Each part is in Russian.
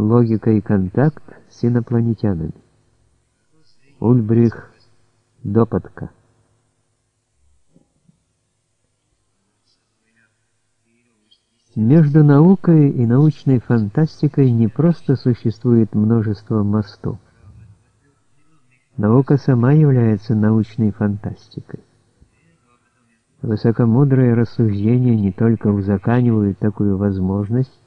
Логика и контакт с инопланетянами. Ульбрих Допотка. Между наукой и научной фантастикой не просто существует множество мостов. Наука сама является научной фантастикой. Высокомудрые рассуждения не только узаканивают такую возможность,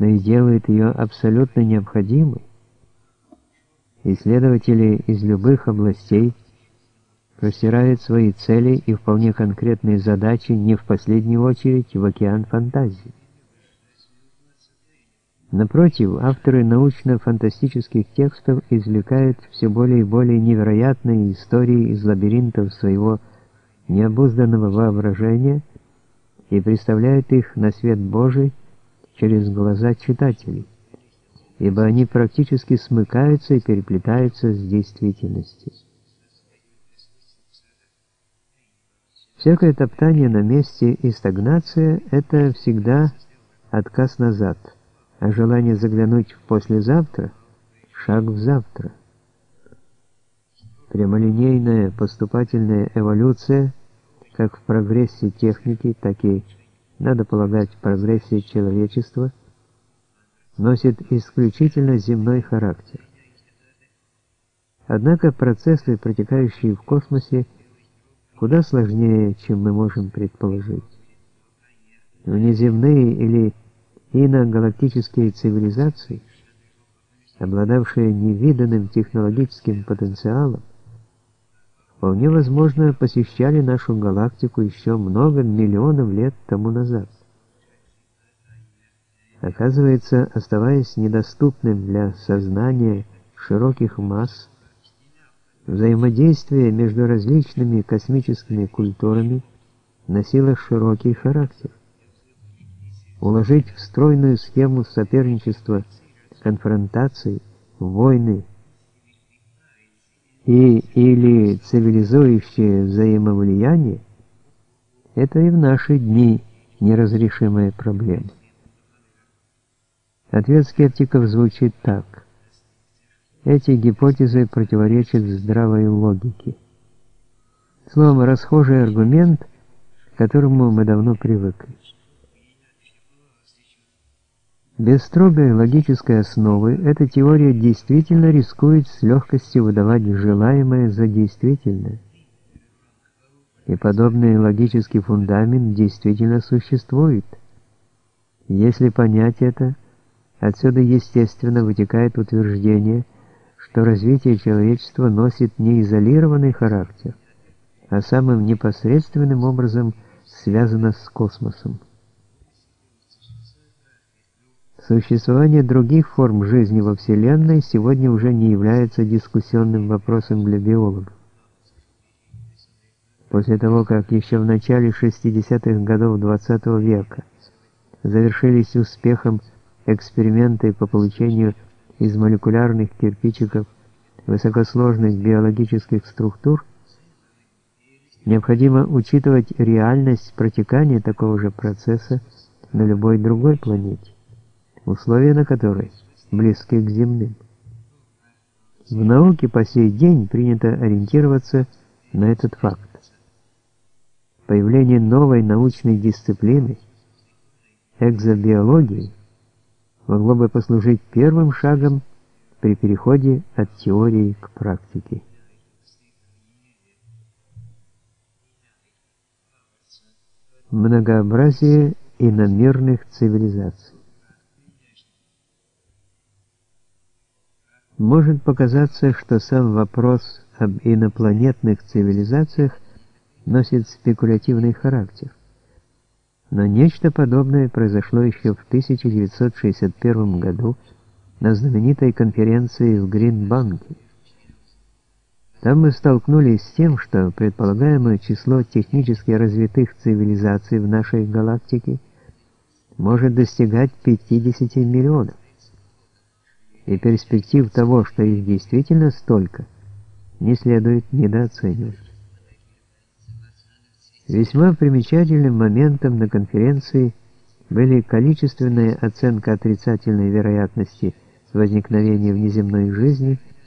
но и делают ее абсолютно необходимой. Исследователи из любых областей простирают свои цели и вполне конкретные задачи не в последнюю очередь в океан фантазии. Напротив, авторы научно-фантастических текстов извлекают все более и более невероятные истории из лабиринтов своего необузданного воображения и представляют их на свет Божий через глаза читателей, ибо они практически смыкаются и переплетаются с действительностью. Всякое топтание на месте и стагнация – это всегда отказ назад, а желание заглянуть в послезавтра – шаг в завтра. Прямолинейная поступательная эволюция, как в прогрессе техники, так и, надо полагать, в прогрессе человечества, носит исключительно земной характер. Однако процессы, протекающие в космосе, куда сложнее, чем мы можем предположить. Внеземные или иногалактические цивилизации, обладавшие невиданным технологическим потенциалом, вполне возможно посещали нашу галактику еще много миллионов лет тому назад. Оказывается, оставаясь недоступным для сознания широких масс, Взаимодействие между различными космическими культурами носило широкий характер. Уложить в стройную схему соперничества, конфронтации, войны и или цивилизующее взаимовлияние – это и в наши дни неразрешимая проблема. Ответ скептиков звучит так – эти гипотезы противоречат здравой логике. Словом, расхожий аргумент, к которому мы давно привыкли. Без строгой логической основы эта теория действительно рискует с легкостью выдавать желаемое за действительное. И подобный логический фундамент действительно существует. Если понять это, отсюда естественно вытекает утверждение – что развитие человечества носит не изолированный характер, а самым непосредственным образом связано с космосом. Существование других форм жизни во Вселенной сегодня уже не является дискуссионным вопросом для биологов. После того, как еще в начале 60-х годов XX -го века завершились успехом эксперименты по получению из молекулярных кирпичиков высокосложных биологических структур, необходимо учитывать реальность протекания такого же процесса на любой другой планете, условия на которой близки к земным. В науке по сей день принято ориентироваться на этот факт. Появление новой научной дисциплины, экзобиологии, могло бы послужить первым шагом при переходе от теории к практике. Многообразие иномерных цивилизаций Может показаться, что сам вопрос об инопланетных цивилизациях носит спекулятивный характер. Но нечто подобное произошло еще в 1961 году на знаменитой конференции в Гринбанке. Там мы столкнулись с тем, что предполагаемое число технически развитых цивилизаций в нашей галактике может достигать 50 миллионов. И перспектив того, что их действительно столько, не следует недооценивать. Весьма примечательным моментом на конференции были количественная оценка отрицательной вероятности возникновения внеземной жизни –